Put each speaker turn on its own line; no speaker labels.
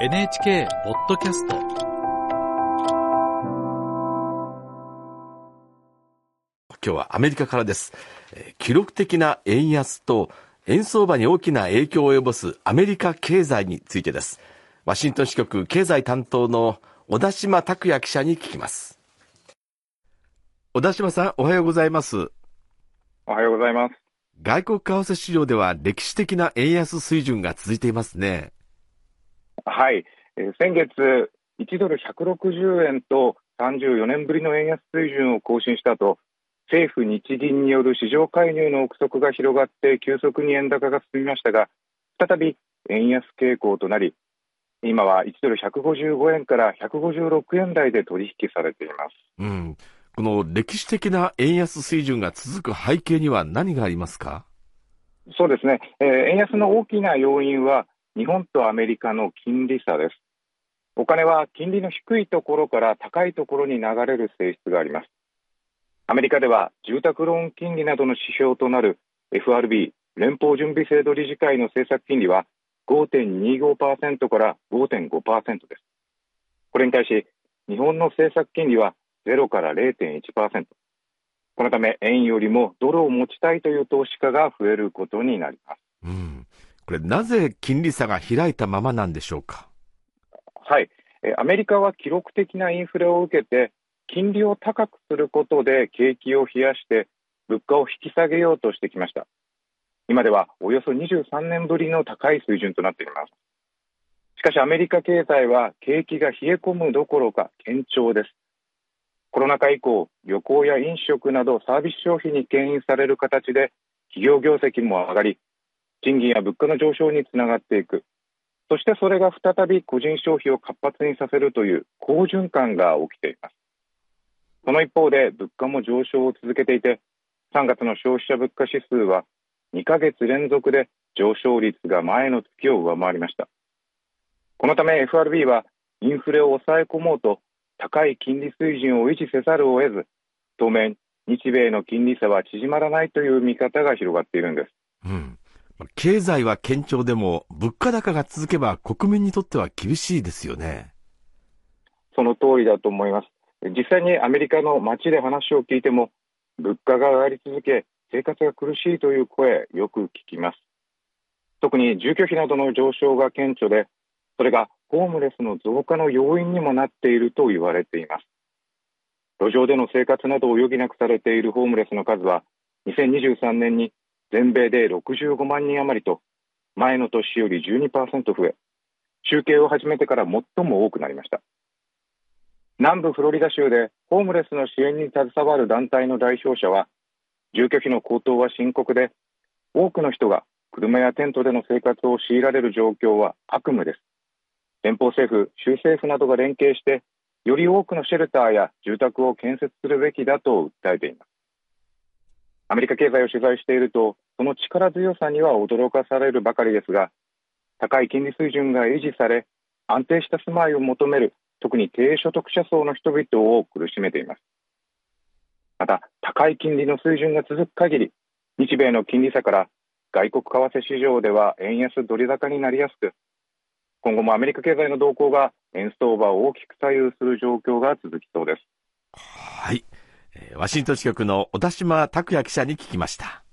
NHK ポッドキャスト
今日はアメリカからです。えー記録的な円安と円相場に大きな影響を及ぼすアメリカ経済についてです。ワシントン支局経済担当の小田島拓也記者に聞きます。小田島さん、おはようございます。
おはようございます。
外国為替市場では歴史的な円安水準が続いていますね。
はい。えー先月、1ドル160円と34年ぶりの円安水準を更新した後、政府・日銀による市場介入の憶測が広がって急速に円高が進みましたが、再び円安傾向となり、今は1ドル155円から156円台で取引されています。
うん。この歴史的な円安水準が続く背景には何がありますか？
そうですね、えー円安の大きな要因は、日本とアメリカの金利差です。お金は金利の低いところから高いところに流れる性質があります。アメリカでは住宅ローン金利などの指標となる FRB 連邦準備制度理事会の政策金利は5.25%から5.5%です。これに対し日本の政策金利は0から0.1%。このため円よりもドルを持ちたいという投資家が増えることになります。
うん。これなぜ金利差が開いたままなんでしょうか？
はい、えアメリカは記録的なインフレを受けて、金利を高くすることで景気を冷やして、物価を引き下げようとしてきました。今ではおよそ23年ぶりの高い水準となっています。しかしアメリカ経済は景気が冷え込むどころか堅調です。コロナ禍以降、旅行や飲食などサービス消費に牽引される形で企業業績も上がり、賃金や物価の上昇につながっていく。そしてそれが再び個人消費を活発にさせるという好循環が起きています。その一方で物価も上昇を続けていて、3月の消費者物価指数は2ヶ月連続で上昇率が前の月を上回りました。このため FRB はインフレを抑え込もうと高い金利水準を維持せざるを得ず、当面日米の金利差は縮まらないという見方が広がっているんです。
うん。経済は堅調でも、物価高が続けば国民にとっては厳しいですよね。
その通りだと思います。実際にアメリカの街で話を聞いても、物価が上がり続け、生活が苦しいという声、よく聞きます。特に住居費などの上昇が顕著で、それがホームレスの増加の要因にもなっていると言われています。路上での生活などを余儀なくされているホームレスの数は、2023年に全米で65万人余りと、前の年より12%増え、集計を始めてから最も多くなりました。南部フロリダ州でホームレスの支援に携わる団体の代表者は、住居費の高騰は深刻で、多くの人が車やテントでの生活を強いられる状況は悪夢です。連邦政府、州政府などが連携して、より多くのシェルターや住宅を建設するべきだと訴えています。アメリカ経済を取材していると、その力強さには驚かされるばかりですが、高い金利水準が維持され、安定した住まいを求める特に低所得者層の人々を苦しめています。また、高い金利の水準が続く限り、日米の金利差から外国為替市場では円安ドル高になりやすく、今後もアメリカ経済の動向が円相場を大きく左右する状況が続きそうです。
はい。ワシントン支局の小田島拓也記者に聞きました。